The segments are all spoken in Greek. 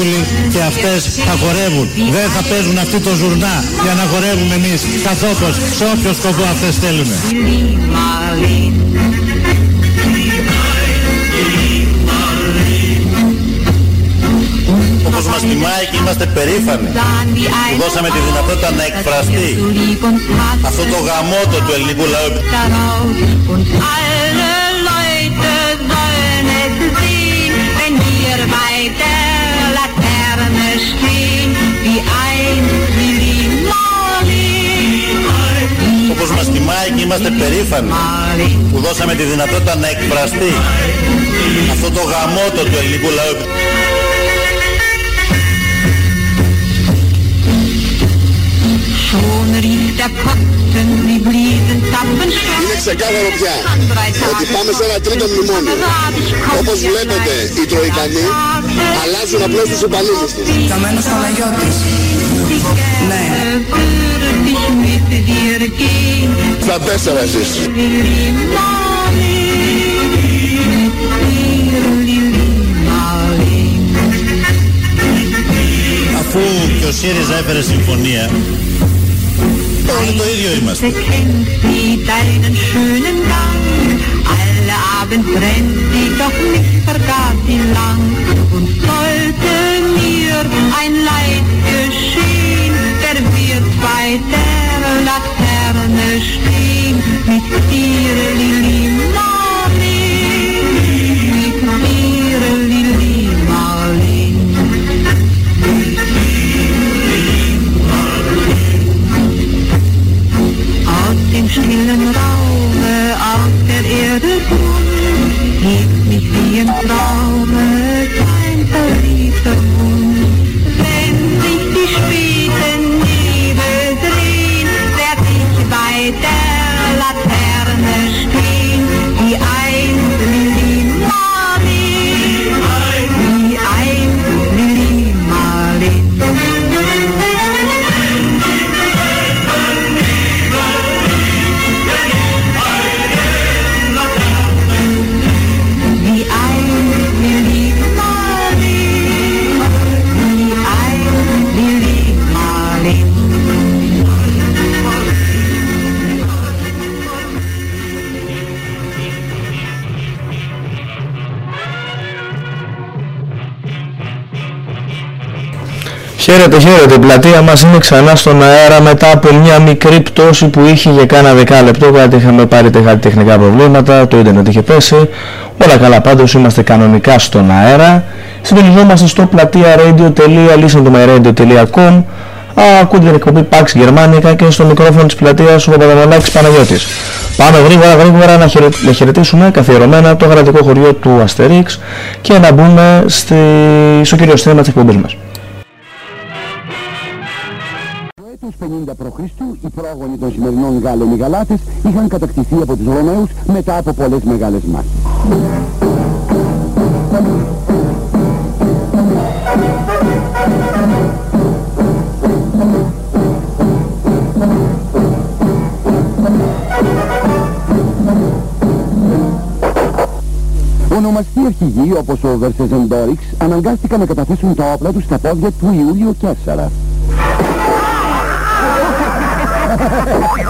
βαράμε τον ταούλι και αυτές θα χορεύουν. Δεν θα παίζουν αυτή το ζουρνά για να χορεύουμε εμείς καθόπως σε όποιο σκοπό αυτές θέλουν. Όπως μας τιμάει και είμαστε περήφανοι που δώσαμε τη δυνατότητα να εκφραστεί αυτό το γαμότο του ελληνικού λαού. Όπως μας τιμάει και είμαστε περήφανοι που δώσαμε τη δυνατότητα να εκφραστεί αυτό το γαμότο του ελληνικού λαού. Είναι ξεκάθαρο πια ότι πάμε σε ένα τρίτο μνημόνιο. Όπως βλέπετε οι Τροϊκανοί αλλάζουν απλώς τους υπαλλήλους τους. Καμένος Παναγιώτης. Ναι. Στα τέσσερα εσείς. Αφού και ο ΣΥΡΙΖΑ έφερε συμφωνία Ganze kennt sie deinen schönen Gang. Alle Abend brennt sie, doch mich vergaß sie lang. Und sollte mir ein Leid geschehen, der wird bei der Laterne stehen. Mit ihr Lili stillen Raume, aus der Erde Grund, hebt mich wie im Traume Χαίρετε, χαίρετε. Η πλατεία μας είναι ξανά στον αέρα μετά από μια μικρή πτώση που είχε για κάνα δεκάλεπτο. Κάτι είχαμε πάρει κάτι τεχνικά προβλήματα, το ίντερνετ είχε πέσει. Όλα καλά πάντως, είμαστε κανονικά στον αέρα. Συντονιζόμαστε στο πλατεία radio.listentomyradio.com Ακούτε την εκπομπή Pax Γερμανικά και στο μικρόφωνο της πλατείας ο Παπαδανολάκης Παναγιώτης. Πάμε γρήγορα γρήγορα να, χαιρε... να χαιρετήσουμε καθιερωμένα το γραφικό χωριό του Αστερίξ και να μπούμε στη... στο κύριο θέμα της εκπομπής μας. Των σημερινών Γάλλων οι Γαλάτες είχαν κατακτηθεί από τους Ρωμαίους μετά από πολλές μεγάλες μάχες. Ονομαστοί αρχηγοί όπως ο Βερσεζεντόριξ αναγκάστηκαν να καταθέσουν τα όπλα τους στα πόδια του Ιούλιο Κέσσαρα.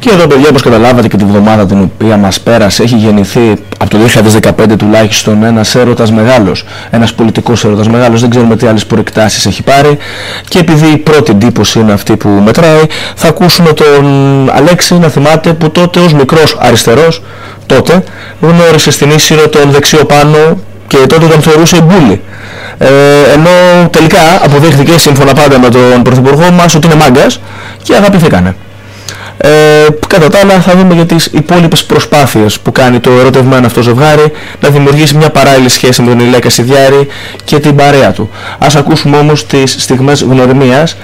Και εδώ παιδιά όπως καταλάβατε και τη βδομάδα την οποία μας πέρασε έχει γεννηθεί από το 2015 τουλάχιστον ένας έρωτας μεγάλος, ένας πολιτικός έρωτας μεγάλος, δεν ξέρουμε τι άλλες προεκτάσεις έχει πάρει και επειδή η πρώτη εντύπωση είναι αυτή που μετράει θα ακούσουμε τον Αλέξη να θυμάται που τότε ως μικρός αριστερός τότε γνώρισε στην Ίσυρο τον δεξιό πάνω και τότε τον θεωρούσε μπούλι. Ε, ενώ τελικά αποδείχθηκε σύμφωνα πάντα με τον Πρωθυπουργό μας ότι είναι μάγκας και αγαπηθήκανε. Ε, κατά τα άλλα θα δούμε για τις υπόλοιπες προσπάθειες που κάνει το ερωτευμένο αυτό ζευγάρι να δημιουργήσει μια παράλληλη σχέση με τον Ηλέκα Σιδιάρη και την παρέα του. Ας ακούσουμε όμως τις στιγμές γνωριμίας.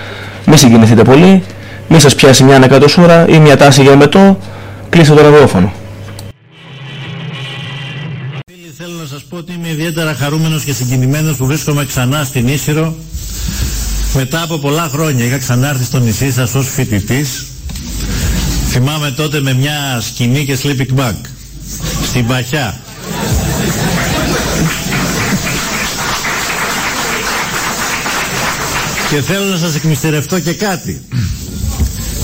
Μη συγκινηθείτε πολύ, μη σας πιάσει μια ανακατοσούρα ή μια τάση για μετό, κλείστε το ραδιόφωνο. Θέλω να σας πω ότι είμαι ιδιαίτερα χαρούμενος και συγκινημένος που βρίσκομαι ξανά στην Ίσυρο μετά από πολλά χρόνια. Είχα ξανάρθει στο νησί σας ως φοιτητής Θυμάμαι τότε με μια σκηνή και sleeping bag στην Παχιά. Και θέλω να σας εκμυστερευτώ και κάτι.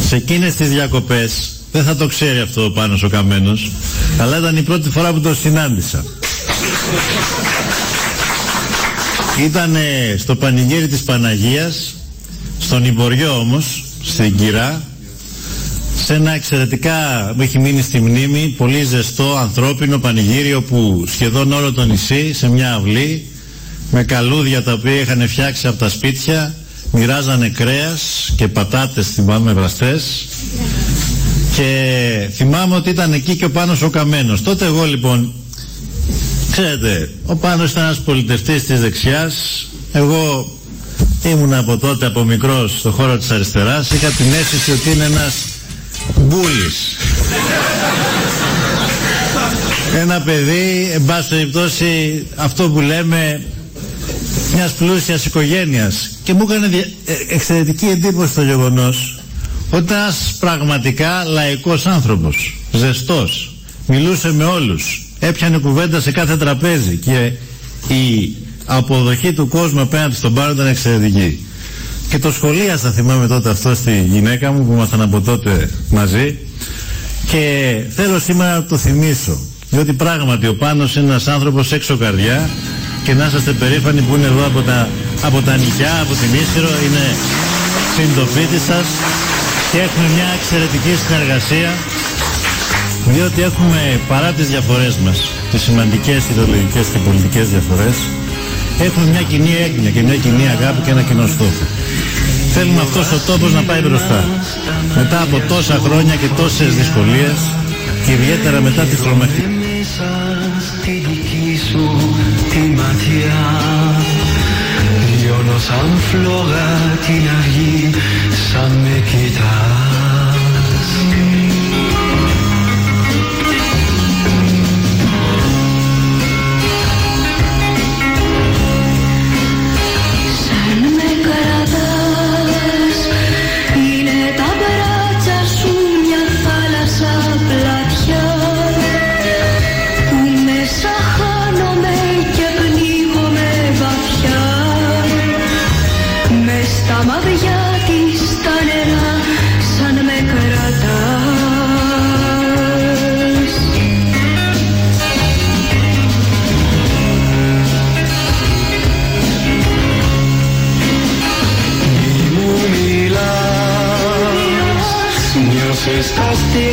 Σε εκείνες τις διακοπές, δεν θα το ξέρει αυτό ο Πάνος ο Καμένος, αλλά ήταν η πρώτη φορά που τον συνάντησα. Ήταν στο πανηγύρι της Παναγίας, στον Ιμποριό όμως, στην Κυρά, σε ένα εξαιρετικά μου έχει μείνει στη μνήμη πολύ ζεστό ανθρώπινο πανηγύριο που σχεδόν όλο το νησί σε μια αυλή με καλούδια τα οποία είχαν φτιάξει από τα σπίτια μοιράζανε κρέας και πατάτες θυμάμαι βραστές. Και θυμάμαι ότι ήταν εκεί και ο Πάνος ο Καμένος. Τότε εγώ λοιπόν ξέρετε ο Πάνος ήταν ένας πολιτευτής της δεξιάς. Εγώ ήμουν από τότε από μικρός στο χώρο της αριστεράς. Είχα την αίσθηση ότι είναι ένας Μπούλης. Ένα παιδί, εν πάση περιπτώσει, αυτό που λέμε μιας πλούσιας οικογένειας. Και μου έκανε ε, εξαιρετική εντύπωση το γεγονός ότι ήταν ένας πραγματικά λαϊκός άνθρωπος, ζεστός, μιλούσε με όλους, έπιανε κουβέντα σε κάθε τραπέζι και η αποδοχή του κόσμου απέναντι στον πάρο ήταν εξαιρετική. Και το σχολίασα θυμάμαι τότε αυτό στη γυναίκα μου που ήμασταν από τότε μαζί και θέλω σήμερα να το θυμίσω διότι πράγματι ο Πάνος είναι ένας άνθρωπος έξω καρδιά και να είστε περήφανοι που είναι εδώ από τα, από τα νησιά, από την Ίσυρο, είναι συντοπίτη σας και έχουμε μια εξαιρετική συνεργασία διότι έχουμε παρά τις διαφορές μας, τις σημαντικές ιδεολογικές και πολιτικές διαφορές, έχουμε μια κοινή έγνοια και μια κοινή αγάπη και ένα κοινό στόχο. Θέλουμε αυτός ο τόπος να πάει μπροστά. Μετά από τόσα χρόνια και τόσες δυσκολίες και ιδιαίτερα μετά τη τρομακτική τη δική σου τη ματιά Λιώνω σαν φλόγα την αυγή σαν με κοιτάς στα στήθη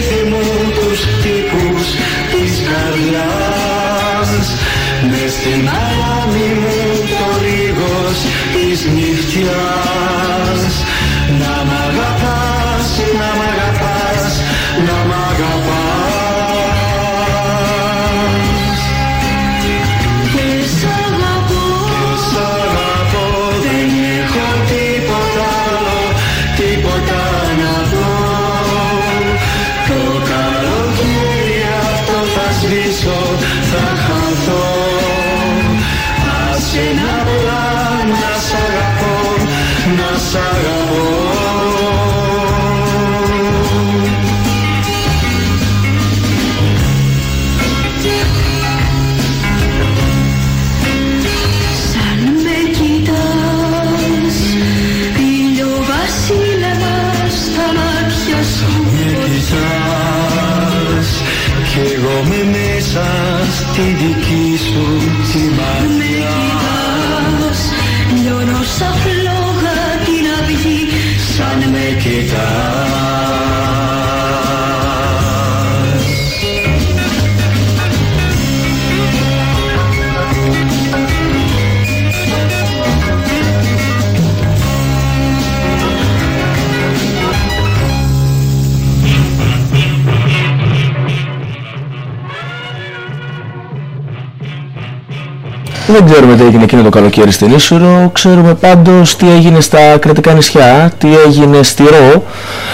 Δεν ξέρουμε τι έγινε εκείνο το καλοκαίρι στην Ίσουρο, ξέρουμε πάντως τι έγινε στα κρατικά νησιά, τι έγινε στη Ρο,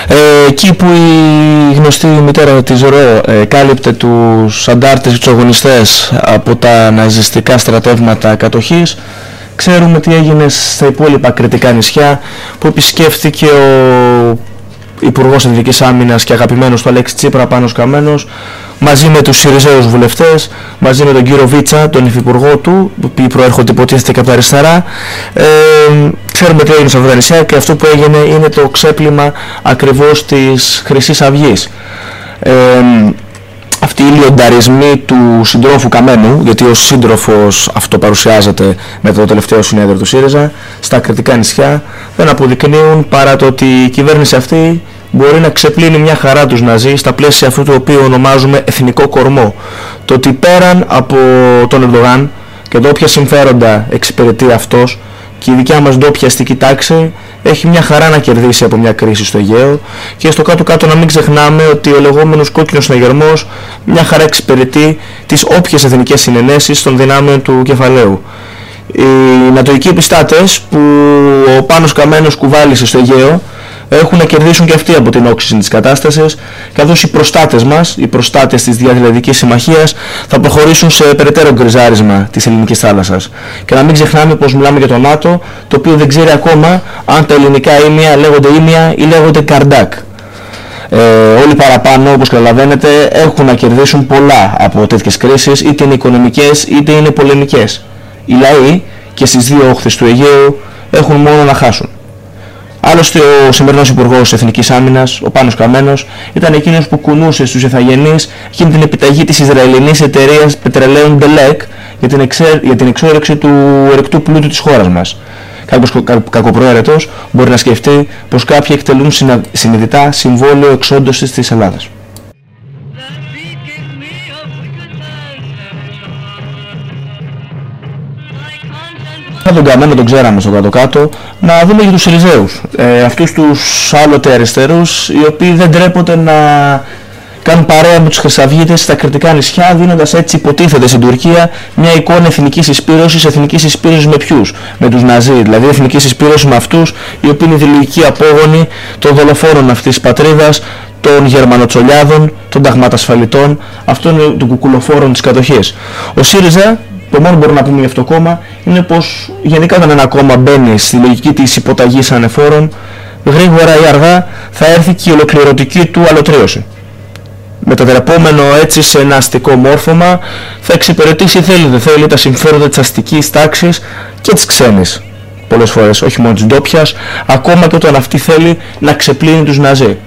ε, εκεί που η γνωστή μητέρα της Ρο ε, κάλυπτε τους αντάρτες και τους αγωνιστές από τα ναζιστικά στρατεύματα κατοχής, ξέρουμε τι έγινε στα υπόλοιπα κρατικά νησιά που επισκέφθηκε ο Υπουργός Εθνικής Άμυνας και αγαπημένος του Αλέξη Τσίπρα Πάνος Καμένος μαζί με τους Συριζέους βουλευτές, μαζί με τον κύριο Βίτσα, τον υφυπουργό του, που προέρχονται υποτίθεται και από τα αριστερά. Ε, ξέρουμε τι έγινε στα Βρετανισιά και αυτό που έγινε είναι το ξέπλυμα ακριβώς της Χρυσής Αυγής. Ε, αυτοί οι λιονταρισμοί του συντρόφου Καμένου, γιατί ο σύντροφος αυτό παρουσιάζεται με το τελευταίο συνέδριο του ΣΥΡΙΖΑ, στα κριτικά νησιά, δεν αποδεικνύουν παρά το ότι η κυβέρνηση αυτή μπορεί να ξεπλύνει μια χαρά τους Ναζί στα πλαίσια αυτού το οποίο ονομάζουμε εθνικό κορμό. Το ότι πέραν από τον Ερντογάν και το όποια συμφέροντα εξυπηρετεί αυτός και η δικιά μας ντόπια αστική τάξη έχει μια χαρά να κερδίσει από μια κρίση στο Αιγαίο και στο κάτω-κάτω να μην ξεχνάμε ότι ο λεγόμενος κόκκινος συναγερμός μια χαρά εξυπηρετεί τις όποιες εθνικές συνενέσεις των δυνάμεων του κεφαλαίου. Οι νατοικοί επιστάτες που ο Πάνος Καμένος κουβάλισε στο Αιγαίο έχουν να κερδίσουν και αυτοί από την όξυση της κατάστασης, καθώς οι προστάτες μας, οι προστάτες της Διατλαντικής Συμμαχίας, θα προχωρήσουν σε περαιτέρω γκριζάρισμα της ελληνικής θάλασσας. Και να μην ξεχνάμε πως μιλάμε για το ΝΑΤΟ, το οποίο δεν ξέρει ακόμα αν τα ελληνικά ήμια λέγονται ήμια ή λέγονται καρντάκ. Ε, όλοι παραπάνω, όπως καταλαβαίνετε, έχουν να κερδίσουν πολλά από τέτοιες κρίσεις, είτε είναι οικονομικές είτε είναι πολεμικές. Οι λαοί και στις δύο όχθες του Αιγαίου έχουν μόνο να χάσουν. Άλλωστε ο σημερινός Υπουργός Εθνικής Άμυνας, ο Πάνος Καμένος, ήταν εκείνος που κουνούσε στους ηθαγενείς εκείνη την επιταγή της Ισραηλινής εταιρείας πετρελαίων Delec για την, εξέ, για την εξόρυξη του ερεκτού πλούτου της χώρας μας. Κάποιος κακοπροαίρετος μπορεί να σκεφτεί πως κάποιοι εκτελούν συνειδητά συμβόλαιο εξόντωσης της Ελλάδας. Τον Καμένο τον ξέραμε στο κάτω-κάτω, να δούμε για τους Συριζέους. Ε, αυτούς τους άλλοτε αριστερούς, οι οποίοι δεν τρέπονται να κάνουν παρέα με τους Χρυσαυγίτες στα κριτικά νησιά, δίνοντας έτσι υποτίθεται στην Τουρκία μια εικόνα εθνικής εισπύρωσης, εθνικής εισπύρωσης με ποιους, με τους Ναζί, δηλαδή εθνικής εισπύρωσης με αυτούς οι οποίοι είναι ιδεολογικοί απόγονοι των δολοφόνων αυτής της πατρίδας, των Γερμανοτσολιάδων, των ταγματασφαλιτών, αυτών των κουκουλοφόρων της κατοχής. Ο ΣΥΡΙΖΑ το μόνο που μπορούμε να πούμε για αυτό το κόμμα είναι πως γενικά όταν ένα κόμμα μπαίνει στη λογική της υποταγής ανεφόρων, γρήγορα ή αργά θα έρθει και η ολοκληρωτική του αλωτρίωση. Μετατρεπόμενο έτσι σε ένα αστικό μόρφωμα θα εξυπηρετήσει θέλει δεν θέλει τα συμφέροντα της αστικής τάξης και της ξένης. Πολλές φορές, όχι μόνο της ντόπιας, ακόμα και όταν αυτή θέλει να ξεπλύνει τους Ναζί.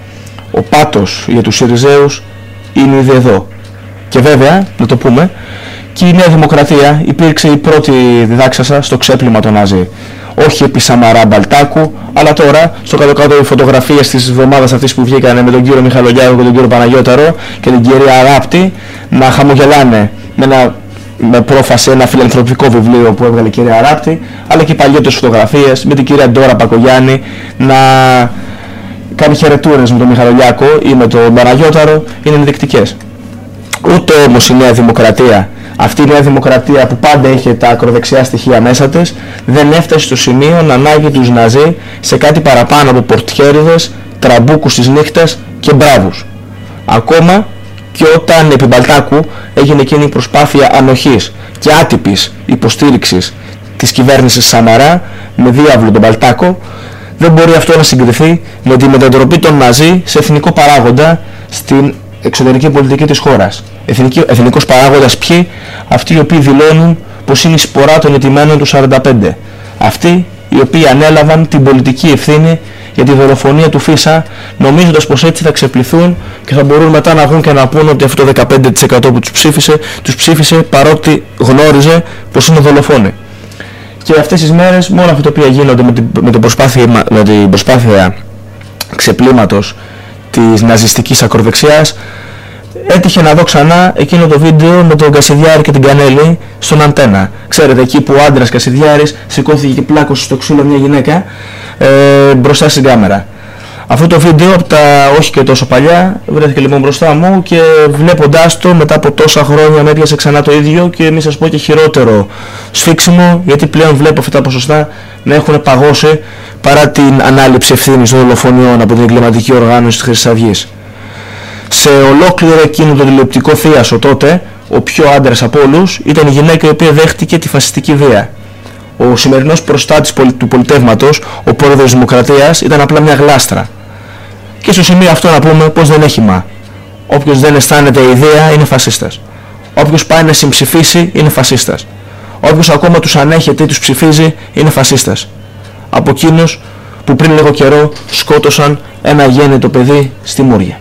Ο πάτος για τους Συριζέους είναι ήδη εδώ. Και βέβαια, να το πούμε, και η Νέα Δημοκρατία υπήρξε η πρώτη διδάξασα στο ξέπλυμα των Ναζί. Όχι επί Σαμαρά Μπαλτάκου, αλλά τώρα στο κάτω-κάτω οι φωτογραφίες της εβδομάδας αυτής που βγήκανε με τον κύριο Μιχαλογιάκο και τον κύριο Παναγιώταρο και την κυρία Αράπτη να χαμογελάνε με, ένα, με πρόφαση ένα φιλανθρωπικό βιβλίο που έβγαλε η κυρία Αράπτη, αλλά και παλιότερες φωτογραφίες με την κυρία Ντόρα Πακογιάννη να κάνει χαιρετούρες με τον Μιχαλογιάκο ή με τον Παναγιώταρο είναι ενδεικτικές. Ούτε όμως η Νέα Δημοκρατία αυτή η Νέα Δημοκρατία που πάντα είχε τα ακροδεξιά στοιχεία μέσα της δεν έφτασε στο σημείο να ανάγει τους Ναζί σε κάτι παραπάνω από πορτιέριδες, τραμπούκους της νύχτας και μπράβους. Ακόμα και όταν επί Μπαλτάκου έγινε εκείνη η προσπάθεια ανοχής και άτυπης υποστήριξης της κυβέρνησης Σαμαρά με διάβλο τον Μπαλτάκο δεν μπορεί αυτό να συγκριθεί με τη μετατροπή των Ναζί σε εθνικό παράγοντα στην εξωτερική πολιτική της χώρας. Εθνική, εθνικός παράγοντας ποιοι, αυτοί οι οποίοι δηλώνουν πως είναι η σπορά των ετοιμένων του 45. Αυτοί οι οποίοι ανέλαβαν την πολιτική ευθύνη για τη δολοφονία του Φίσα νομίζοντας πως έτσι θα ξεπληθούν και θα μπορούν μετά να βγουν και να πούν ότι αυτό το 15% που τους ψήφισε, τους ψήφισε παρότι γνώριζε πως είναι δολοφόνοι. Και αυτές τις μέρες μόνο αυτά τα οποία γίνονται με την, με την, προσπάθεια, με την προσπάθεια ξεπλήματος της ναζιστικής ακροδεξιάς έτυχε να δω ξανά εκείνο το βίντεο με τον Κασιδιάρη και την Κανέλη στον αντένα. Ξέρετε, εκεί που ο άντρας Κασιδιάρης σηκώθηκε και πλάκωσε στο ξύλο μια γυναίκα ε, μπροστά στην κάμερα. Αυτό το βίντεο από τα όχι και τόσο παλιά βρέθηκε λοιπόν μπροστά μου και βλέποντάς το μετά από τόσα χρόνια με έπιασε ξανά το ίδιο και μη σας πω και χειρότερο σφίξιμο γιατί πλέον βλέπω αυτά τα ποσοστά να έχουν παγώσει παρά την ανάληψη ευθύνης των δολοφονιών από την εγκληματική οργάνωση της Χρυσής Αυγής. Σε ολόκληρο εκείνο το τηλεοπτικό θίασο τότε, ο πιο άντρας από όλους ήταν η γυναίκα η οποία δέχτηκε τη φασιστική βία. Ο σημερινός προστάτης του πολιτεύματος, ο πρόεδρος της Δημοκρατίας, ήταν απλά μια γλάστρα. Και στο σημείο αυτό να πούμε πως δεν έχει μα. Όποιος δεν αισθάνεται ιδέα είναι φασίστας. Όποιος πάει να συμψηφίσει είναι φασίστας. Όποιος ακόμα τους ανέχεται ή τους ψηφίζει είναι φασίστας. Από εκείνους που πριν λίγο καιρό σκότωσαν ένα γέννητο παιδί στη Μούρια.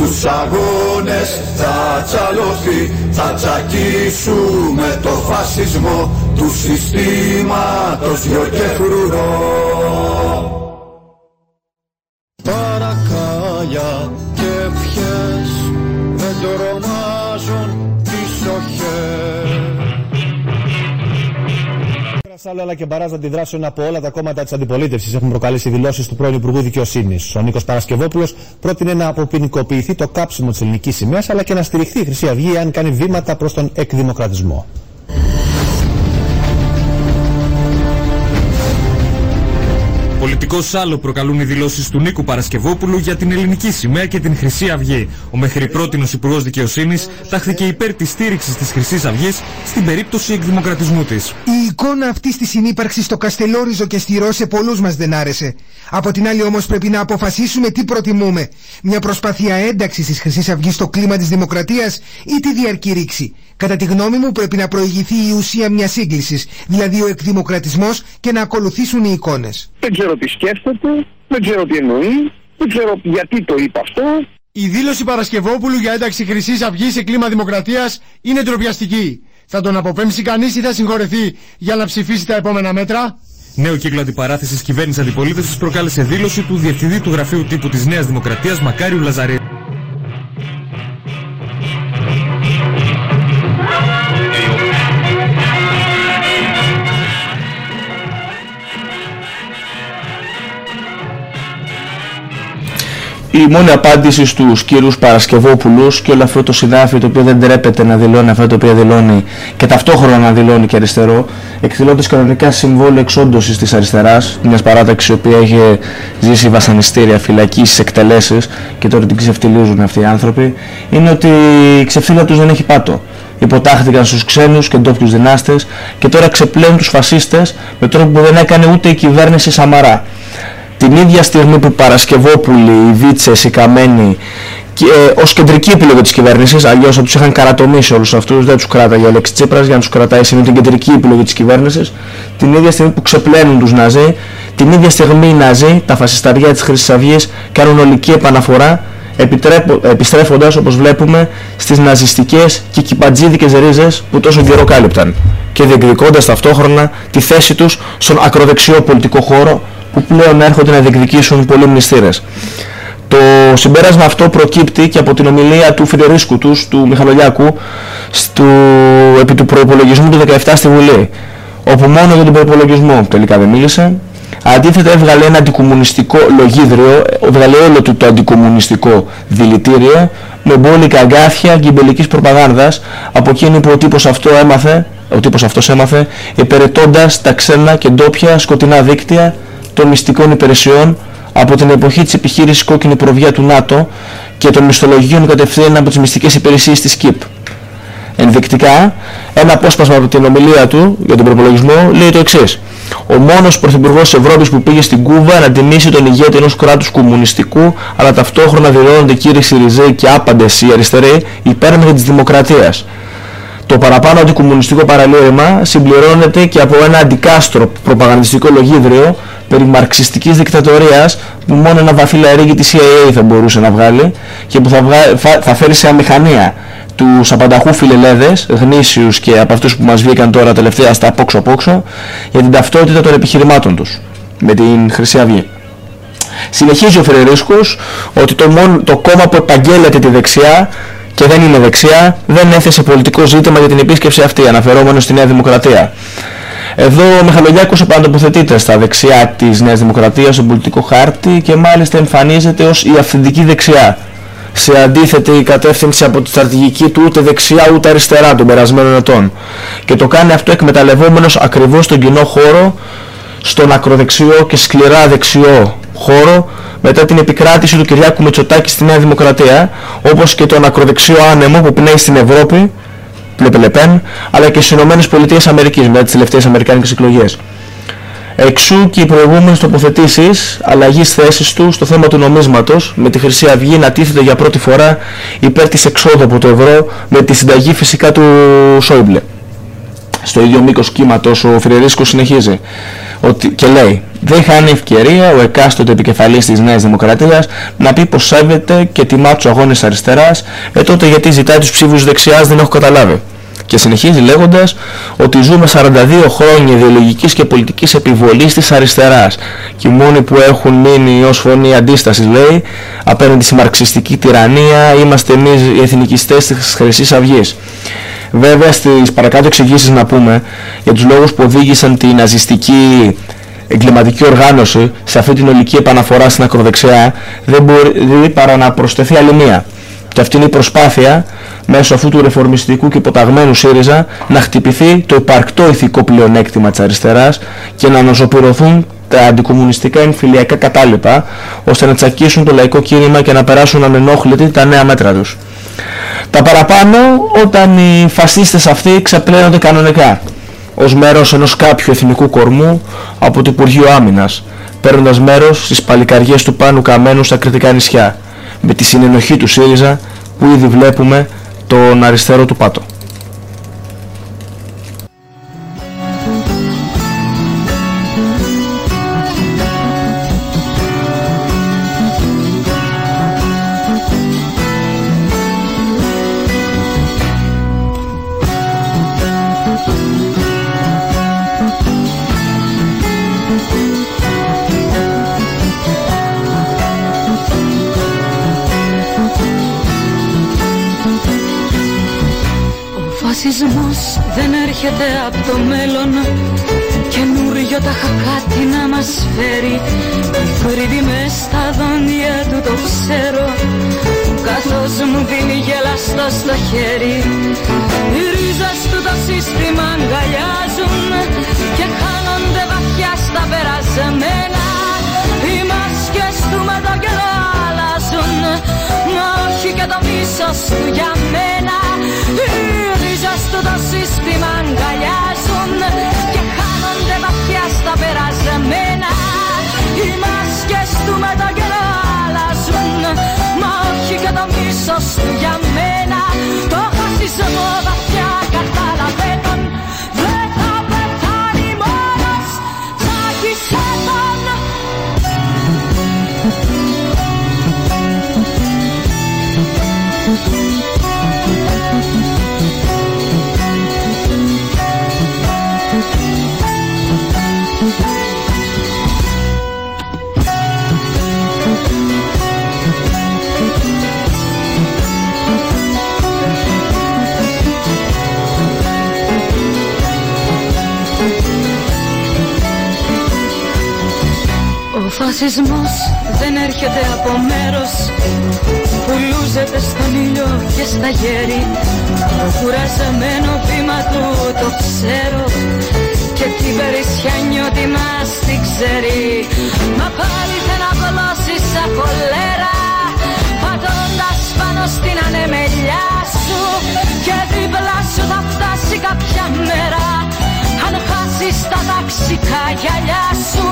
Στους αγώνες θα τσαλωθεί, θα τσακίσουμε το φασισμό του συστήματος γιο και. Μπαράζ αντιδράσεων από όλα τα κόμματα της αντιπολίτευσης έχουν προκαλέσει δηλώσεις του πρώην Υπουργού Δικαιοσύνης. Ο Νίκος Παρασκευόπουλος πρότεινε να αποποινικοποιηθεί το κάψιμο της ελληνικής σημαίας αλλά και να στηριχθεί η Χρυσή Αυγή αν κάνει βήματα προς τον εκδημοκρατισμό. Πολιτικό άλλο προκαλούν οι δηλώσεις του Νίκου Παρασκευόπουλου για την ελληνική σημαία και την Χρυσή Αυγή. Ο μέχρι πρότινος Υπουργός Δικαιοσύνης τάχθηκε υπέρ της στήριξης της Χρυσής Αυγής στην περίπτωση εκδημοκρατισμού της. Η εικόνα αυτής της συνύπαρξης στο Καστελόριζο και στη Ρώσε πολλούς μας δεν άρεσε. Από την άλλη όμως πρέπει να αποφασίσουμε τι προτιμούμε. Μια προσπάθεια ένταξης της Χρυσής Αυγής στο κλίμα της δημοκρατίας ή τη διαρκή ρήξη. Κατά τη γνώμη μου πρέπει να προηγηθεί η ουσία μιας σύγκλησης, δηλαδή ο εκδημοκρατισμός και να ακολουθήσουν οι εικόνες. Δεν ξέρω τι σκέφτεται, δεν ξέρω τι εννοεί, δεν ξέρω γιατί το είπε αυτό. Η δήλωση Παρασκευόπουλου για ένταξη Χρυσής Αυγής σε κλίμα δημοκρατίας είναι ντροπιαστική. Θα τον αποπέμψει κανείς ή θα συγχωρεθεί για να ψηφίσει τα επόμενα μέτρα; Νέο κύκλο αντιπαράθεσης κυβέρνηση αντιπολίτευσης προκάλεσε δήλωση του Διευθυντή του Γραφείου Τύπου της Νέας Δημοκρατίας Μακάριου Λαζαρίου. Η μόνη απάντηση στους κύριους Παρασκευόπουλους και όλο αυτό το συνάφι το οποίο δεν τρέπεται να δηλώνει αυτό το οποίο δηλώνει και ταυτόχρονα να δηλώνει και αριστερό εκδηλώντας κανονικά συμβόλαιο εξόντωσης της αριστεράς μιας παράταξης η οποία είχε ζήσει βασανιστήρια, φυλακίσεις, εκτελέσεις και τώρα την ξεφτιλίζουν αυτοί οι άνθρωποι είναι ότι η ξεφύλα τους δεν έχει πάτο. Υποτάχθηκαν στους ξένους και ντόπιους δυνάστες και τώρα ξεπλένουν τους φασίστες με τρόπο που δεν έκανε ούτε η κυβέρνηση Σαμαρά την ίδια στιγμή που Παρασκευόπουλοι, οι Βίτσες, οι Καμένοι και, ε, ως κεντρική επιλογή της κυβέρνησης, αλλιώς θα τους είχαν καρατομήσει όλους αυτούς, δεν τους κράταγε ο Λέξη Τσίπρας για να τους κρατάει είναι την κεντρική επιλογή της κυβέρνησης, την ίδια στιγμή που ξεπλένουν τους Ναζί, την ίδια στιγμή οι Ναζί, τα φασισταριά της Χρυσής Αυγής, κάνουν ολική επαναφορά επιστρέφοντας όπως βλέπουμε στις ναζιστικές και κυπατζίδικες ρίζες που τόσο καιρό κάλυπταν και διεκδικώντας ταυτόχρονα τη θέση τους στον ακροδεξιό πολιτικό χώρο που πλέον έρχονται να διεκδικήσουν πολλοί μνηστήρες. Το συμπέρασμα αυτό προκύπτει και από την ομιλία του Φιντερίσκου τους, του Μιχαλολιάκου, στο, επί του προϋπολογισμού του 17 στη Βουλή, όπου μόνο για τον προϋπολογισμό τελικά δεν μίλησε. Αντίθετα έβγαλε ένα αντικομουνιστικό λογίδριο, έβγαλε όλο του το αντικομουνιστικό δηλητήριο, με μπόλικα αγκάθια και εμπελικής προπαγάνδας, από εκείνη που ο τύπος αυτό έμαθε, ο τύπος αυτός έμαθε, υπηρετώντας τα ξένα και ντόπια σκοτεινά δίκτυα των μυστικών υπηρεσιών από την εποχή της επιχείρησης κόκκινη προβιά του ΝΑΤΟ και των μισθολογίων κατευθείαν από τις μυστικές υπηρεσίες της ΚΙΠ. Ενδεικτικά, ένα απόσπασμα από την ομιλία του για τον προπολογισμό λέει το εξής. Ο μόνος πρωθυπουργός της Ευρώπης που πήγε στην Κούβα να τιμήσει τον ηγέτη ενός κράτους κομμουνιστικού, αλλά ταυτόχρονα δηλώνονται κύριοι Σιριζέοι και άπαντες οι αριστεροί υπέρμαχοι της δημοκρατίας. Το παραπάνω αντικομμουνιστικό παραλήρημα συμπληρώνεται και από ένα αντικάστρο προπαγανδιστικό λογίδριο περί μαρξιστικής δικτατορίας που μόνο ένα βαθύ λαρίγι της CIA θα μπορούσε να βγάλει και που θα, θα, φέρει σε αμηχανία τους απανταχού φιλελέδες, γνήσιους και από αυτούς που μας βγήκαν τώρα τελευταία στα πόξο πόξο για την ταυτότητα των επιχειρημάτων τους με την Χρυσή Αυγή. Συνεχίζει ο Φερερίσκος ότι το, μόνο, το κόμμα που επαγγέλλεται τη δεξιά και δεν είναι δεξιά δεν έθεσε πολιτικό ζήτημα για την επίσκεψη αυτή αναφερόμενο στη Νέα Δημοκρατία. Εδώ ο Μιχαλολιάκος επαντοποθετείται στα δεξιά της Νέας Δημοκρατίας στον πολιτικό χάρτη και μάλιστα εμφανίζεται ως η αυθεντική δεξιά σε αντίθετη κατεύθυνση από τη στρατηγική του ούτε δεξιά ούτε αριστερά των περασμένων ετών. Και το κάνει αυτό εκμεταλλευόμενος ακριβώς τον κοινό χώρο, στον ακροδεξιό και σκληρά δεξιό χώρο μετά την επικράτηση του Κυριάκου Μητσοτάκη στη Νέα Δημοκρατία, όπως και τον ακροδεξιό άνεμο που πνέει στην Ευρώπη Λεπεν, αλλά και στις Ηνωμένες Πολιτείες Αμερικής μετά τις τελευταίες Αμερικάνικες εκλογές. Εξού και οι προηγούμενες τοποθετήσεις αλλαγής θέσης του στο θέμα του νομίσματος με τη Χρυσή Αυγή να τίθεται για πρώτη φορά υπέρ της εξόδου από το ευρώ με τη συνταγή φυσικά του Σόιμπλε. Στο ίδιο μήκος κύματος ο Φρυρίσκος συνεχίζει ότι, και λέει δεν χάνει ευκαιρία ο εκάστοτε επικεφαλής της Νέας Δημοκρατίας να πει πως σέβεται και τιμά τους αγώνες αριστεράς ε τότε γιατί ζητάει τους ψήφους δεξιάς δεν έχω καταλάβει. Και συνεχίζει λέγοντας ότι ζούμε 42 χρόνια ιδεολογικής και πολιτικής επιβολής της αριστεράς και οι μόνοι που έχουν μείνει ως φωνή αντίστασης λέει απέναντι στη μαρξιστική τυραννία είμαστε εμείς οι εθνικιστές της Χρυσής Αυγής. Βέβαια στις παρακάτω εξηγήσεις να πούμε για τους λόγους που οδήγησαν την ναζιστική εγκληματική οργάνωση σε αυτή την ολική επαναφορά στην ακροδεξιά δεν μπορεί παρά να προσθεθεί άλλη μία. Και αυτή είναι η προσπάθεια μέσω αυτού του ρεφορμιστικού και υποταγμένου ΣΥΡΙΖΑ να χτυπηθεί το υπαρκτό ηθικό πλεονέκτημα της αριστεράς και να νοσοπυρωθούν τα αντικομουνιστικά εμφυλιακά κατάλοιπα ώστε να τσακίσουν το λαϊκό κίνημα και να περάσουν ανενόχλητοι τα νέα μέτρα τους. Τα παραπάνω όταν οι φασίστες αυτοί ξεπλένονται κανονικά ως μέρος ενός κάποιου εθνικού κορμού από το Υπουργείο Άμυνας παίρνοντας μέρος στις παλικαριές του Πάνου Καμένου στα κριτικά νησιά με τη συνενοχή του ΣΥΡΙΖΑ που ήδη βλέπουμε τον αριστερό του πάτο. Το μίσος του για μένα. Οι ρίζες του το σύστημα αγκαλιάζουν Και χάνονται βαθιά στα περασμένα. Οι μάσκες του με το καιρό αλλάζουν Μα όχι και το μίσος του για Ο φασισμός δεν έρχεται από μέρος. Που λούζεται στον ήλιο και στα γέρη Το κουραζεμένο βήμα του το ξέρω. Και την περισσιά νιώτη μας την ξέρει. Μα πάλι δεν απολώσει σαν κολέρα. Πατώντας πάνω στην ανεμελιά σου. Και δίπλα σου θα φτάσει κάποια μέρα. Αν χάσεις τα ταξικά γυαλιά σου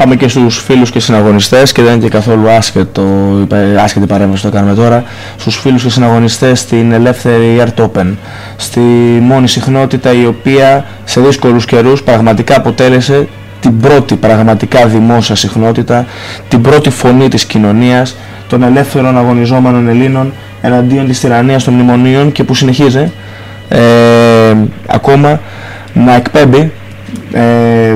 Πάμε και στους φίλους και συναγωνιστές και δεν είναι και καθόλου άσχετο, άσχετη παρέμβαση το κάνουμε τώρα. Στους φίλους και συναγωνιστές στην ελεύθερη Air Open. Στη μόνη συχνότητα η οποία σε δύσκολους καιρούς πραγματικά αποτέλεσε την πρώτη πραγματικά δημόσια συχνότητα, την πρώτη φωνή της κοινωνίας, των ελεύθερων αγωνιζόμενων Ελλήνων εναντίον της τυραννίας των μνημονίων και που συνεχίζει ε, ακόμα να εκπέμπει ε,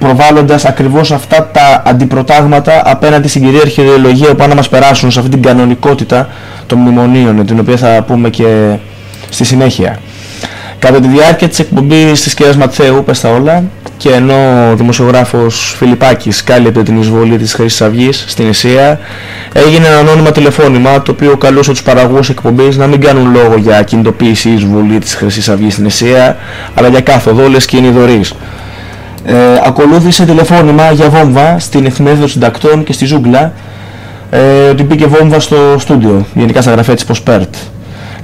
προβάλλοντας ακριβώς αυτά τα αντιπροτάγματα απέναντι στην κυρίαρχη ιδεολογία που πάνε να μας περάσουν σε αυτή την κανονικότητα των μνημονίων, την οποία θα πούμε και στη συνέχεια. Κατά τη διάρκεια της εκπομπής της κυρίας Ματθαίου, πες τα όλα, και ενώ ο δημοσιογράφος Φιλιπάκης κάλυπτε την εισβολή της Χρυσής Αυγής στην Ισία, έγινε ένα ανώνυμα τηλεφώνημα το οποίο καλούσε τους παραγωγούς εκπομπής να μην κάνουν λόγο για κινητοποίηση ή εισβολή της Χρυσής Αυγής στην Ισία, αλλά για κάθοδο, λες και είναι δωρής. Ε, ακολούθησε τηλεφώνημα για βόμβα στην εφημερίδα των συντακτών και στη Ζούγκλα ε, ότι μπήκε βόμβα στο στούντιο, γενικά στα γραφεία της Ποσπέρτ.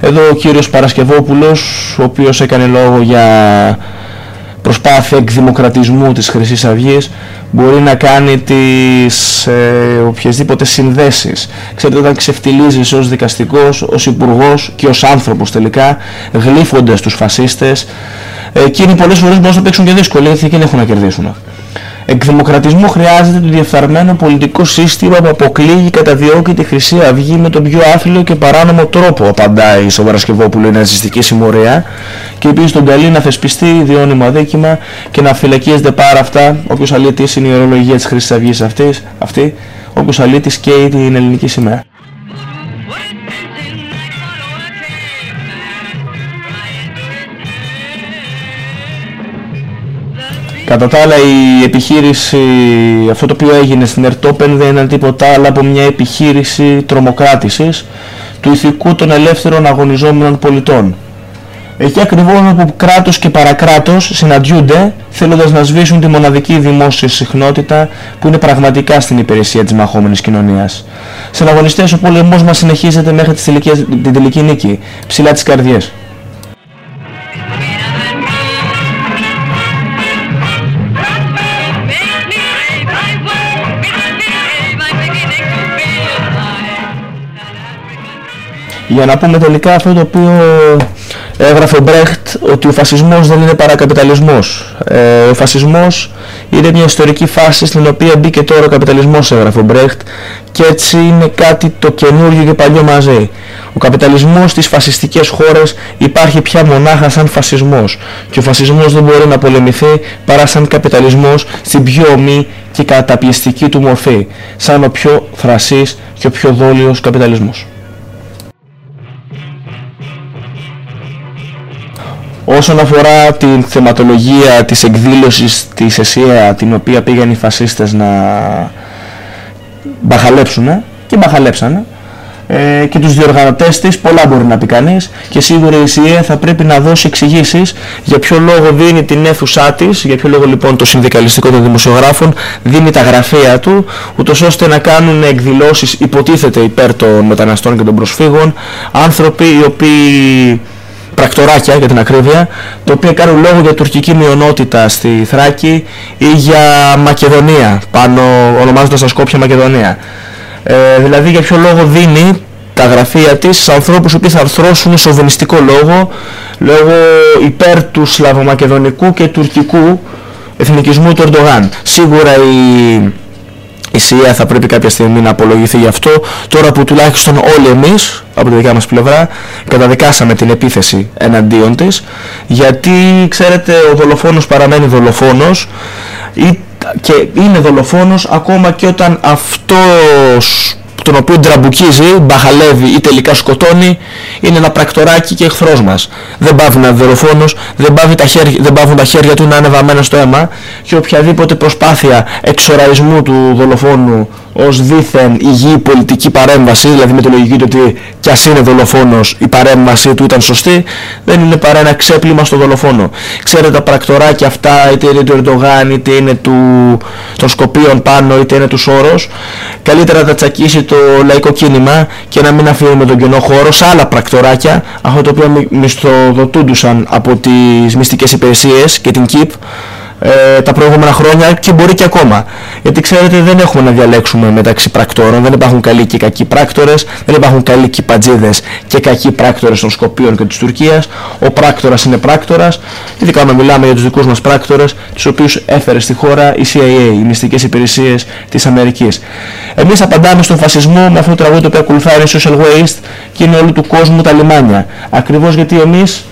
Εδώ ο κύριος Παρασκευόπουλος, ο οποίος έκανε λόγο για προσπάθεια εκδημοκρατισμού της Χρυσής Αυγής, μπορεί να κάνει τις ε, οποιασδήποτε συνδέσεις. Ξέρετε, όταν ξεφτιλίζεις ως δικαστικός, ως υπουργός και ως άνθρωπος τελικά, γλύφοντας τους φασίστες, εκείνοι πολλές φορές μπορούν να παίξουν και δύσκολα, γιατί εκείνοι έχουν να κερδίσουν. Εκδημοκρατισμού χρειάζεται το διεφθαρμένο πολιτικό σύστημα που αποκλείει και καταδιώκει τη Χρυσή Αυγή με τον πιο άθλιο και παράνομο τρόπο, απαντάει στο Παρασκευόπουλο η ναζιστική συμμορία και επίσης τον καλεί να θεσπιστεί ιδιώνυμο αδίκημα και να φυλακίζεται πάρα αυτά όποιος αλήτης είναι η ορολογία της Χρυσής Αυγής αυτής, αυτή, όποιος αλήτης καίει την ελληνική σημαία. Κατά τα άλλα η επιχείρηση, αυτό το οποίο έγινε στην Ερτόπεν δεν είναι τίποτα άλλο από μια επιχείρηση τρομοκράτησης του ηθικού των ελεύθερων αγωνιζόμενων πολιτών. Εκεί ακριβώς όπου κράτος και παρακράτος συναντιούνται θέλοντας να σβήσουν τη μοναδική δημόσια συχνότητα που είναι πραγματικά στην υπηρεσία της μαχόμενης κοινωνίας. Συναγωνιστές ο πόλεμός μας συνεχίζεται μέχρι την τελική νίκη, ψηλά τις καρδιές. Για να πούμε τελικά αυτό το οποίο έγραφε ο Μπρέχτ ότι ο φασισμός δεν είναι παρακαπιταλισμός. Ε, ο φασισμός είναι μια ιστορική φάση στην οποία μπήκε τώρα ο καπιταλισμός έγραφε ο Μπρέχτ και έτσι είναι κάτι το καινούργιο και παλιό μαζί. Ο καπιταλισμός στις φασιστικές χώρες υπάρχει πια μονάχα σαν φασισμός και ο φασισμός δεν μπορεί να πολεμηθεί παρά σαν καπιταλισμός στην πιο ομή και καταπιεστική του μορφή, σαν ο πιο θρασής και ο πιο δόλιος καπιταλισμός. Όσον αφορά την θεματολογία της εκδήλωσης της ΕΣΥΑ την οποία πήγαν οι φασίστες να μπαχαλέψουν και μπαχαλέψανε ε, και τους διοργανωτές της πολλά μπορεί να πει κανείς και σίγουρα η ΕΣΥΑ θα πρέπει να δώσει εξηγήσεις για ποιο λόγο δίνει την αίθουσά της για ποιο λόγο λοιπόν το συνδικαλιστικό των δημοσιογράφων δίνει τα γραφεία του ούτως ώστε να κάνουν εκδηλώσεις υποτίθεται υπέρ των μεταναστών και των προσφύγων άνθρωποι οι οποίοι πρακτοράκια για την ακρίβεια, το οποίο κάνουν λόγο για τουρκική μειονότητα στη Θράκη ή για Μακεδονία, πάνω ονομάζοντας τα Σκόπια Μακεδονία. Ε, δηλαδή για ποιο λόγο δίνει τα γραφεία της σε ανθρώπους που θα αρθρώσουν σοβενιστικό λόγο, λόγω υπέρ του σλαβομακεδονικού και τουρκικού εθνικισμού του Ερντογάν. Σίγουρα η η ΣΥΑ θα πρέπει κάποια στιγμή να απολογηθεί γι' αυτό. Τώρα που τουλάχιστον όλοι εμείς από τη δικιά μας πλευρά καταδικάσαμε την επίθεση εναντίον της γιατί ξέρετε ο δολοφόνος παραμένει δολοφόνος και είναι δολοφόνος ακόμα και όταν αυτός τον οποίο τραμπουκίζει, μπαχαλεύει ή τελικά σκοτώνει είναι ένα πρακτοράκι και εχθρός μας. Δεν πάβει να είναι δολοφόνος, δεν, πάβει τα χέρια, δεν πάβουν τα χέρια του να είναι βαμμένα στο αίμα και οποιαδήποτε προσπάθεια εξοραϊσμού του δολοφόνου ως δίθεν υγιή πολιτική παρέμβαση, δηλαδή με τη λογική του ότι κι ας είναι δολοφόνος η παρέμβαση του ήταν σωστή, δεν είναι παρά ένα ξέπλυμα στο δολοφόνο. Ξέρετε τα πρακτοράκια αυτά, είτε είναι του Ερντογάν, είτε είναι του, των Σκοπίων πάνω, είτε είναι του Σόρος, καλύτερα να τα τσακίσει το λαϊκό κίνημα και να μην αφήνουμε τον κενό χώρο σε άλλα πρακτοράκια, αυτό το οποίο μισθοδοτούντουσαν από τις μυστικές υπηρεσίες και την ΚΙΠ, ε, τα προηγούμενα χρόνια και μπορεί και ακόμα. Γιατί ξέρετε δεν έχουμε να διαλέξουμε μεταξύ πρακτόρων, δεν υπάρχουν καλοί και κακοί πράκτορες, δεν υπάρχουν καλοί κυπατζίδες και κακοί πράκτορες των Σκοπίων και της Τουρκίας. Ο πράκτορας είναι πράκτορας, ειδικά όταν μιλάμε για τους δικούς μας πράκτορες, τους οποίους έφερε στη χώρα η CIA, οι μυστικές υπηρεσίες της Αμερικής. Εμείς απαντάμε στον φασισμό με αυτό το τραγούδι το οποίο ακολουθάει Social Waste και είναι όλου του κόσμου τα λιμάνια. Ακριβώς γιατί εμείς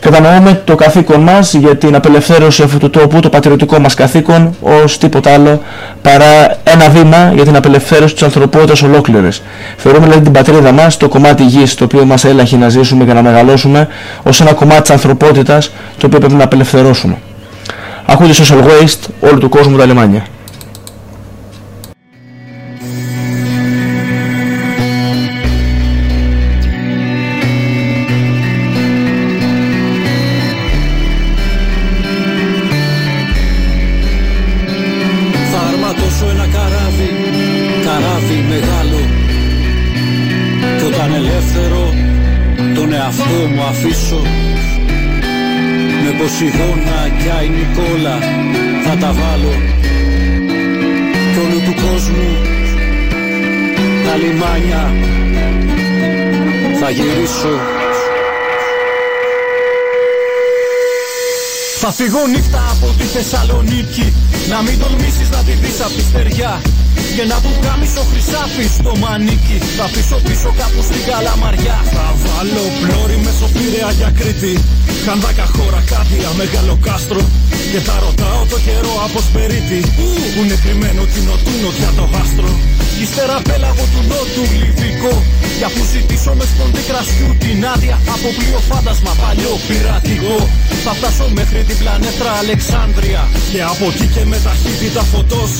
Κατανοούμε το καθήκον μας για την απελευθέρωση αυτού του τόπου, το πατριωτικό μας καθήκον, ως τίποτα άλλο παρά ένα βήμα για την απελευθέρωση της ανθρωπότητας ολόκληρης. Θεωρούμε δηλαδή την πατρίδα μας, το κομμάτι γης το οποίο μας έλαχε να ζήσουμε και να μεγαλώσουμε, ως ένα κομμάτι της ανθρωπότητας το οποίο πρέπει να απελευθερώσουμε. Ακούτε Social Waste, όλου του κόσμου τα λιμάνια. Yeah. Και θα ρωτάω το καιρό από σπερίτης Που είναι κρυμμένο κοινό του νότια το άστρο Ύστερα πέλαγο του νότου λιβικό Για που ζητήσω μες σπονδί κρασιού την άδεια Από πλοίο φάντασμα παλιό πειρατικό. Θα φτάσω μέχρι την πλανέτρα Αλεξάνδρεια Και από εκεί και με ταχύτητα φωτός.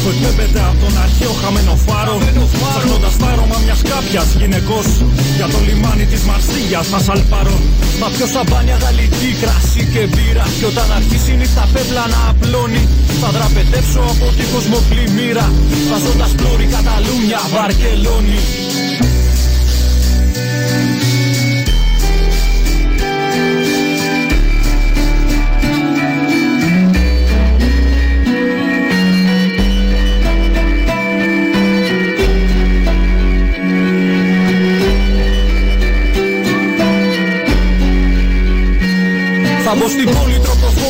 Που εκπέμπεται από τον αρχαίο χαμένο φάρο Ψάχνοντας τα άρωμα μιας κάποιας γυναικός. Για το λιμάνι της Μαρσίγιας θα σαλπαρώ Μα πιο σαμπάνια γαλλική κρασί και μπύρα Και όταν αρχίσει η τα πέπλα να απλώνει. Θα δραπετέψω από την κοσμοπλημμύρα Βάζοντας πλώρη Καταλούνια, Βαρκελόνη. Θα μπω στην πόλη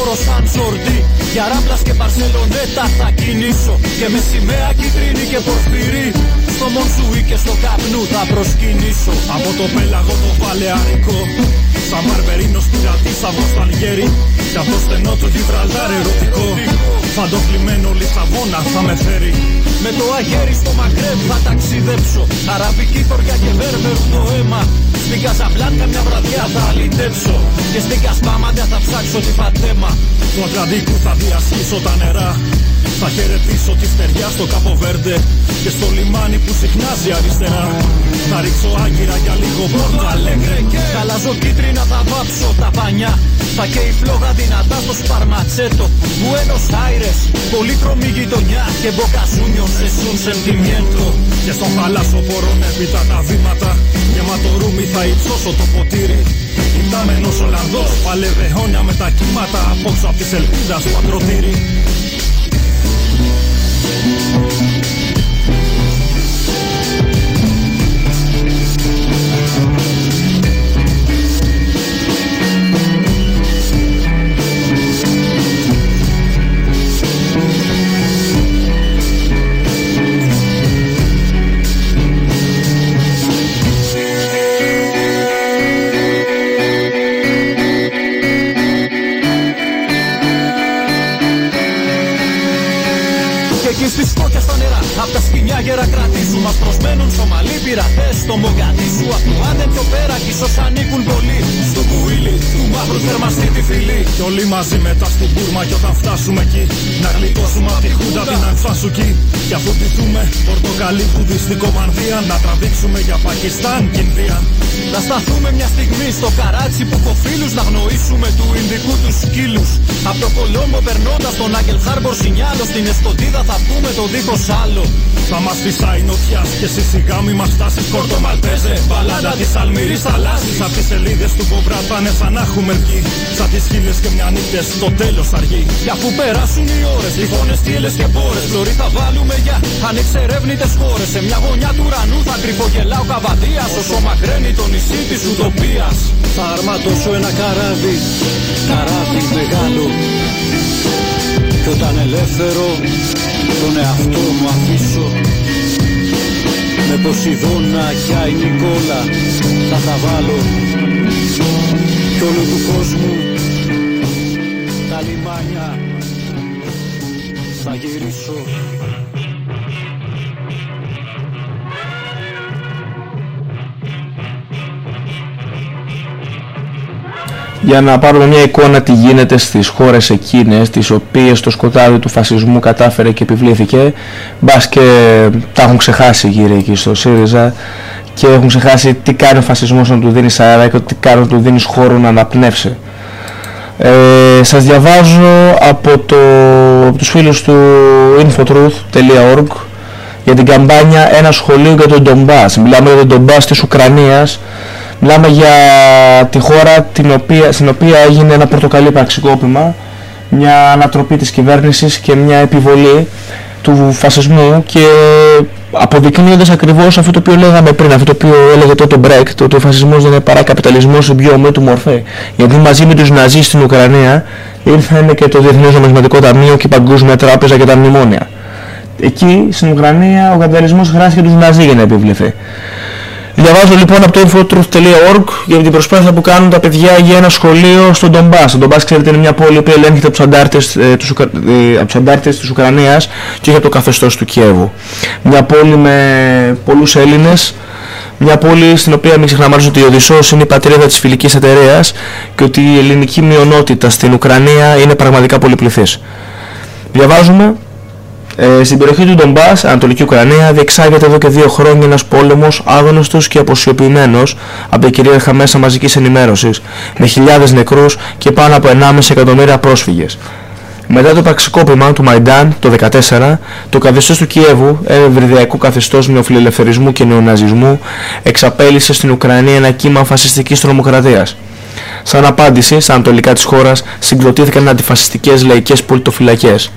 τροχοφόρο σαν σορτή Για ράμπλας και Μπαρσελονέτα θα κινήσω. Και με σημαία κίτρινη και πορφυρί. Στο Μονσουί και στο καπνού θα προσκυνήσω. Από το πέλαγο το παλαιαρικό Σαν Μαρμερίνος πειρατής από στο Αλγέρι Κι από στενό το Γιβραλτάρ ερωτικό. Φαντοχλημένο Λισαβόνα θα με φέρει. Με το αγέρι στο Μαγκρέμ θα ταξιδέψω. Αραβική θωριά και βέρβερου το αίμα Στην Καζαμπλάνκα μια βραδιά θα αλυτέψω. Και στην Κασπάμαντα θα ψάξω τη φατέμα Του Ατλαντικού θα διασχίσω τα νερά. Θα χαιρετήσω τη στεριά στο Καποβέρντε Και στο λιμάνι που συχνάζει αριστερά. Θα ρίξω άγκυρα για λίγο πόρτα αλέγκρε Χαλάζω κίτρινα θα βάψω τα πανιά. Θα καίει φλόγα δυνατά στο σπαρματσέτο. Buenos Aires, πολύχρωμη γειτονιά Και μποκαζούνιο σε σουν σεντιμιέντο Και στον θάλασσο πορών έπειτα τα βήματα. Γεμάτο ρούμι θα υψώσω το ποτήρι. Κοιτάμενος Ολλανδός, παλαιβαιώνια με τα κύματα Απόξω απ' της ελπίδας πατροτήρι Και γέρα κρατήσου Μας προσμένουν Σομαλοί πειρατές Στο Μογκαντήσου Απ' το Άντεν πιο πέρα Κι ίσως ανήκουν πολλοί. Στο κουίλι του μαύρου θερμαστή τη φυλή Κι όλοι μαζί μετά στην Μπούρμα Κι όταν φτάσουμε εκεί Να γλιτώσουμε απ' τη χούντα την Αγφασουκή Κι αφού ντυθούμε πορτοκαλί βουδιστικό μανδύα Να τραβήξουμε για Πακιστάν και Ινδία. Να σταθούμε μια στιγμή στο καράτσι που κοφίλους Να γνωρίσουμε του Ινδικού τους σκύλους. Απ' το Κολόμπο περνώντας τον Άγγελ Χάρμπορ Σινιάλο Στην Εσκοντίδα θα πούμε το δίχως άλλο. Θα μας φυσάει νοτιάς και εσύ σιγά μη μας φτάσεις Κόρτο Μαλτέζε, μπαλάντα της Αλμυρής θαλάσσης Απ' τις σελίδες του Κομπρά θα είναι σαν να έχουμε βγει Σαν τις χίλιες και μια νύχτες το τέλος αργεί. Και αφού περάσουν οι ώρες, λιφώνες, τύλες και μπόρες Φλωρί θα βάλουμε για ανεξερεύνητες χώρες. Σε μια γωνιά του ουρανού θα κρυφογελάω καβαδίας Όσο μακραίνει το νησί της ουτοπίας. Θα αρματώσω ένα καράβι, καράβι μεγάλο. Κι όταν ελεύθερο τον εαυτό μου αφήσω Με Ποσειδώνα και Άι Νικόλα θα τα βάλω. Κι όλου του κόσμου τα λιμάνια θα γυρίσω για να πάρουμε μια εικόνα τι γίνεται στις χώρες εκείνες τις οποίες το σκοτάδι του φασισμού κατάφερε και επιβλήθηκε. Μπας και τα έχουν ξεχάσει γύρω εκεί στο ΣΥΡΙΖΑ και έχουν ξεχάσει τι κάνει ο φασισμός να του δίνεις αέρα και τι κάνει να του δίνεις χώρο να αναπνεύσει. Ε, σας διαβάζω από, το, από τους φίλους του infotruth.org για την καμπάνια ένα σχολείο για τον Ντομπάς μιλάμε για τον Ντομπάς της Ουκρανίας Μιλάμε για τη χώρα την οποία, στην οποία έγινε ένα πορτοκαλί πραξικόπημα, μια ανατροπή της κυβέρνησης και μια επιβολή του φασισμού και αποδεικνύοντας ακριβώς αυτό το οποίο λέγαμε πριν, αυτό το οποίο έλεγε τότε ο Μπρέκτ, ότι ο φασισμός δεν είναι παρά καπιταλισμός σε πιο ομοίου του μορφή. Γιατί μαζί με τους Ναζί στην Ουκρανία ήρθαν και το Διεθνές Νομισματικό Ταμείο και η Παγκόσμια Τράπεζα και τα μνημόνια. Εκεί στην Ουκρανία ο καπιταλισμός χρειάστηκε τους Ναζί για να επιβληθεί. Διαβάζω λοιπόν από το infotruth.org για την προσπάθεια που κάνουν τα παιδιά για ένα σχολείο στον Ντομπάς. Ο Ντομπάς ξέρετε είναι μια πόλη που ελέγχεται από τους αντάρτες, ε, τους, Ουκρα... ε, από τους αντάρτες της Ουκρανίας και όχι από το καθεστώς του Κιέβου. Μια πόλη με πολλούς Έλληνες, μια πόλη στην οποία μην ξεχνάμε ότι ο Οδυσσός είναι η πατρίδα της φιλικής εταιρείας και ότι η ελληνική μειονότητα στην Ουκρανία είναι πραγματικά πολυπληθής. Διαβάζουμε ε, στην περιοχή του Ντομπάς, Ανατολική Ουκρανία, διεξάγεται εδώ και δύο χρόνια ένας πόλεμος άγνωστος και αποσιωπημένος από τα κυρίαρχα μέσα μαζικής ενημέρωσης, με χιλιάδες νεκρούς και πάνω από 1,5 εκατομμύρια πρόσφυγες. Μετά το πραξικόπημα του Μαϊντάν το 2014, το καθεστώς του Κιέβου, ένα ευρυδιακό καθεστώς νεοφιλελευθερισμού και νεοναζισμού, εξαπέλυσε στην Ουκρανία ένα κύμα φασιστικής τρομοκρατίας. Σαν απάντηση, στα ανατολικά της χώρας συγκροτήθηκαν αντιφασιστικές λαϊκές πολιτοφυλακές.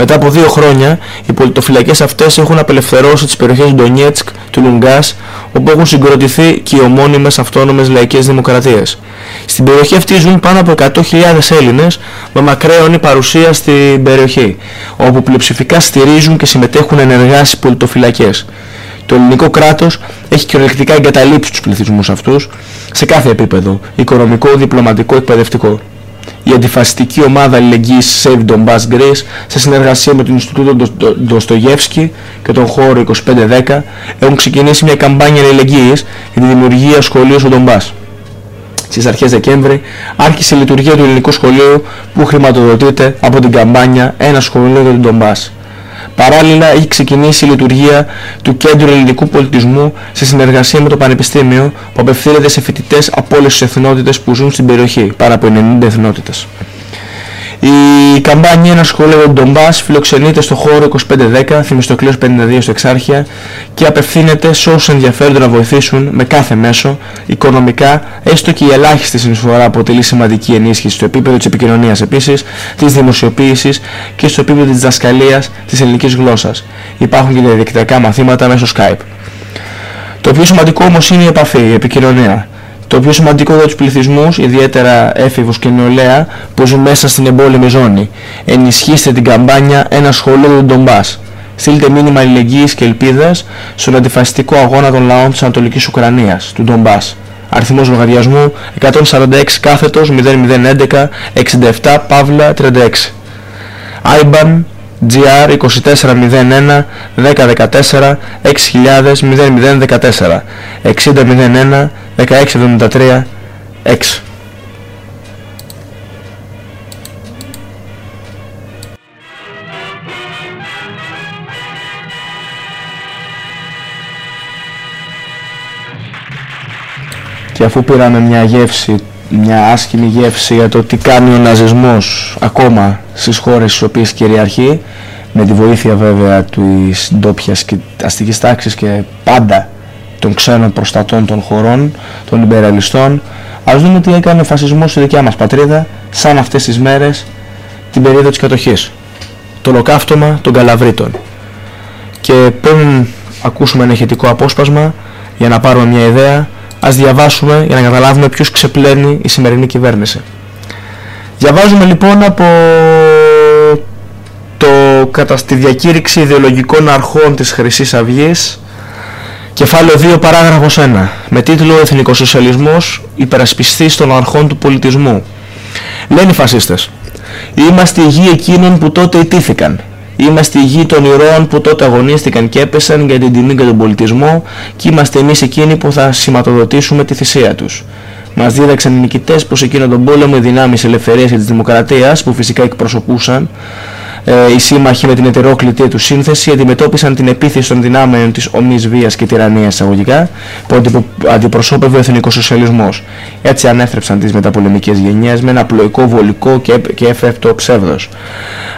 Μετά από δύο χρόνια, οι πολιτοφυλακές αυτές έχουν απελευθερώσει τις περιοχές Ντονιέτσκ, του Λουγκάς, όπου έχουν συγκροτηθεί και οι ομώνυμες αυτόνομες λαϊκές δημοκρατίες. Στην περιοχή αυτή ζουν πάνω από 100.000 Έλληνες με μακραίωνη παρουσία στην περιοχή, όπου πλειοψηφικά στηρίζουν και συμμετέχουν ενεργά στις πολιτοφυλακές. Το ελληνικό κράτος έχει κυριολεκτικά εγκαταλείψει τους πληθυσμούς αυτούς σε κάθε επίπεδο, οικονομικό, διπλωματικό, εκπαιδευτικό. Η αντιφασιστική ομάδα αλληλεγγύης Save Donbass Greece σε συνεργασία με το Ινστιτούτο Ντοστογεύσκη και τον χώρο 2510 έχουν ξεκινήσει μια καμπάνια αλληλεγγύης για τη δημιουργία σχολείου στο Ντομπάς. Στις αρχές Δεκέμβρη άρχισε η λειτουργία του ελληνικού σχολείου που χρηματοδοτείται από την καμπάνια «Ένα σχολείο για τον Ντομπάς». Παράλληλα έχει ξεκινήσει η λειτουργία του Κέντρου Ελληνικού Πολιτισμού σε συνεργασία με το Πανεπιστήμιο που απευθύνεται σε φοιτητές από όλες τις εθνότητες που ζουν στην περιοχή, πάρα από 90 εθνότητες. Η καμπάνια «Ένα σχολείο του Ντομπάς» φιλοξενείται στο χώρο 2510, Θημιστοκλέος 52 στο Εξάρχεια και απευθύνεται σε όσους ενδιαφέρονται να βοηθήσουν με κάθε μέσο, οικονομικά, έστω και η ελάχιστη συνεισφορά αποτελεί σημαντική ενίσχυση στο επίπεδο της επικοινωνίας επίσης, της δημοσιοποίησης και στο επίπεδο της διδασκαλίας της ελληνικής γλώσσας. Υπάρχουν και διαδικτυακά μαθήματα μέσω Skype. Το πιο σημαντικό όμως είναι η επαφή, η επικοινωνία. Το πιο σημαντικό για τους πληθυσμούς, ιδιαίτερα έφηβους και νεολαία, που ζουν μέσα στην εμπόλεμη ζώνη. Ενισχύστε την καμπάνια «Ένα σχολείο του Ντομπάς». Στείλτε μήνυμα αλληλεγγύης και ελπίδας στον αντιφασιστικό αγώνα των λαών της Ανατολικής Ουκρανίας, του Ντομπάς. Αριθμός λογαριασμού 146 κάθετος 0011 67 Παύλα 36. IBAN GR 2401 1014 6000 0014 6001 1673 6 Και αφού πήραμε μια γεύση, μια άσχημη γεύση για το τι κάνει ο ναζισμός ακόμα στις χώρες στις οποίες κυριαρχεί, με τη βοήθεια βέβαια της ντόπιας και αστικής τάξης και πάντα των ξένων προστατών των χωρών, των υπεραλιστών, ας δούμε τι έκανε ο φασισμός στη δικιά μας πατρίδα, σαν αυτές τις μέρες, την περίοδο της κατοχής. Το ολοκαύτωμα των Καλαβρίτων. Και πριν ακούσουμε ένα ηχητικό απόσπασμα, για να πάρουμε μια ιδέα, ας διαβάσουμε για να καταλάβουμε ποιος ξεπλένει η σημερινή κυβέρνηση. Διαβάζουμε λοιπόν από το κατά στη διακήρυξη ιδεολογικών αρχών της Χρυσής Αυγής κεφάλαιο 2 παράγραφος 1 με τίτλο «Εθνικοσοσιαλισμός υπερασπιστής των αρχών του πολιτισμού». Λένε οι φασίστες «Είμαστε η γη εκείνων που τότε ιτήθηκαν. Είμαστε η γη των ηρώων που τότε αγωνίστηκαν και έπεσαν για την τιμή και τον πολιτισμό και είμαστε εμείς εκείνοι που θα σηματοδοτήσουμε τη θυσία τους. Μας δίδαξαν οι νικητές πως εκείνο τον πόλεμο οι δυνάμεις ελευθερίας και της δημοκρατίας που φυσικά εκπροσωπούσαν ε, οι σύμμαχοι με την ετερόκλητη τους σύνθεση αντιμετώπισαν την επίθεση των δυνάμεων της ομής βίας και τυραννίας εισαγωγικά που αντιπροσώπευε ο εθνικός σοσιαλισμός. Έτσι ανέθρεψαν τις μεταπολεμικές γενιές με ένα πλοϊκό βολικό και, και έφευτο ψεύδος.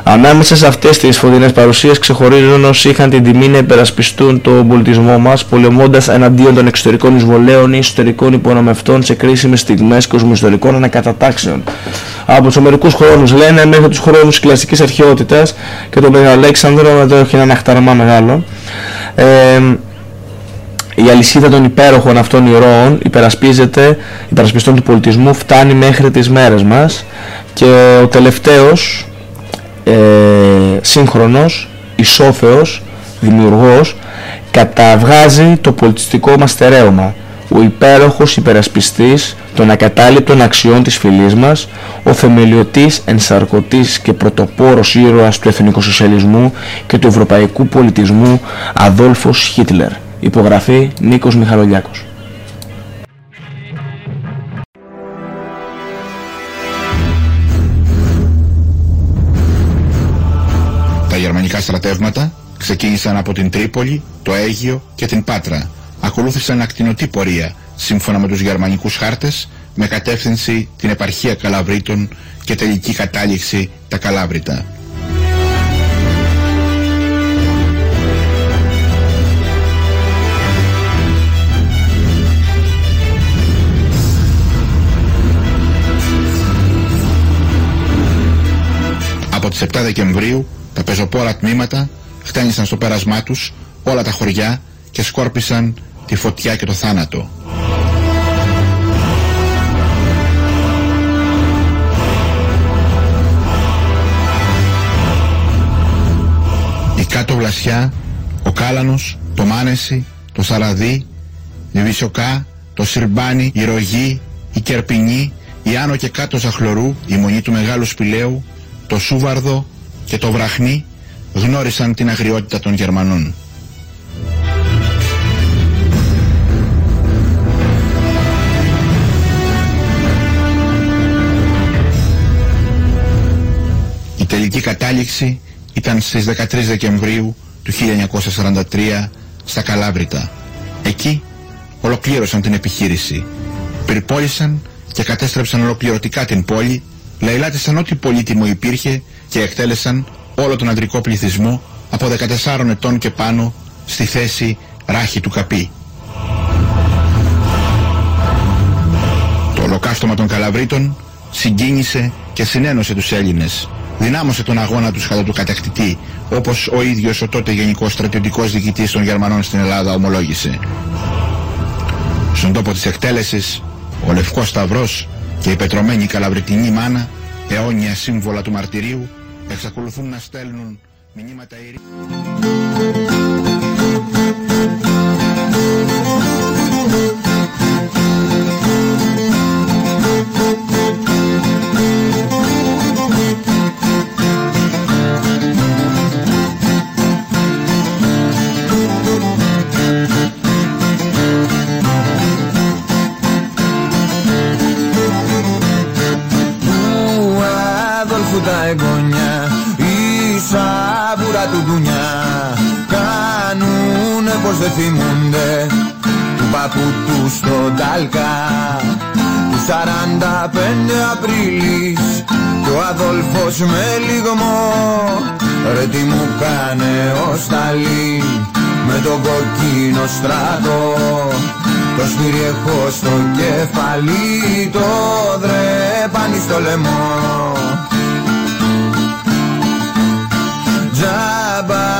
Ανάμεσα σε αυτές τις φωτεινές παρουσίες ξεχωρίζουν όσοι είχαν την τιμή να υπερασπιστούν τον πολιτισμό μας πολεμώντας εναντίον των εξωτερικών εισβολέων ή εσωτερικών υπονομευτών σε κρίσιμες στιγμές κοσμοϊστορικών ανακατατάξεων. Από τους μερικούς χρόνους λένε μέχρι τους χρόνους της κλασικής αρχαιότητας και τον Μεγαλέξανδρο εδώ έχει ένα αχταρμά μεγάλο. Ε, η αλυσίδα των υπέροχων αυτών ηρώων υπερασπίζεται, υπερασπιστών του πολιτισμού φτάνει μέχρι τις μέρες μας και ο τελευταίος ε, σύγχρονος, ισόφεος, δημιουργός καταβγάζει το πολιτιστικό μας στερέωμα ο υπέροχος υπερασπιστής των ακατάληπτων αξιών της φυλής μας, ο θεμελιωτής, ενσαρκωτής και πρωτοπόρος ήρωας του εθνικοσοσιαλισμού και του ευρωπαϊκού πολιτισμού Αδόλφος Χίτλερ. Υπογραφή Νίκος Μιχαλολιάκος. Τα γερμανικά στρατεύματα ξεκίνησαν από την Τρίπολη, το Αίγιο και την Πάτρα ακολούθησαν ακτινοτή πορεία σύμφωνα με τους γερμανικούς χάρτες με κατεύθυνση την επαρχία Καλαβρίτων και τελική κατάληξη τα Καλάβρητα. Από τις 7 Δεκεμβρίου Τα πεζοπόρα τμήματα χτένισαν στο πέρασμά τους όλα τα χωριά και σκόρπισαν τη φωτιά και το θάνατο. Η κάτω βλασιά, ο Κάλανος, το Μάνεση, το Σαραδί, η Βυσοκά, το Συρμπάνι, η Ρογή, η Κερπινή, η Άνω και κάτω Ζαχλωρού, η Μονή του Μεγάλου Σπηλαίου, το Σούβαρδο και το Βραχνί γνώρισαν την αγριότητα των Γερμανών. Η τελική κατάληξη ήταν στις 13 Δεκεμβρίου του 1943 στα Καλάβρητα. Εκεί ολοκλήρωσαν την επιχείρηση. Πυρπόλησαν και κατέστρεψαν ολοκληρωτικά την πόλη, λαϊλάτισαν ό,τι πολύτιμο υπήρχε και εκτέλεσαν όλο τον αντρικό πληθυσμό από 14 ετών και πάνω στη θέση ράχη του καπί. Το ολοκαύτωμα των Καλαβρίτων συγκίνησε και συνένωσε τους Έλληνες. Δυνάμωσε τον αγώνα τους κατά του κατακτητή, όπως ο ίδιος ο τότε γενικός στρατιωτικός διοικητής των Γερμανών στην Ελλάδα ομολόγησε. Στον τόπο της εκτέλεσης, ο Λευκός Σταυρός και η πετρωμένη καλαβριτινή μάνα, αιώνια σύμβολα του μαρτυρίου, εξακολουθούν να στέλνουν μηνύματα ειρήνης. του παππού τους στο Ταλκά του 45 Απρίλης. Και ο Αδόλφος με λιγμό ρε τι μου κάνε ο Σταλή. Με τον κοκκίνο στράτο το σπίρι στο κεφαλί το δρεπάνι στο λαιμό. Τζάμπα.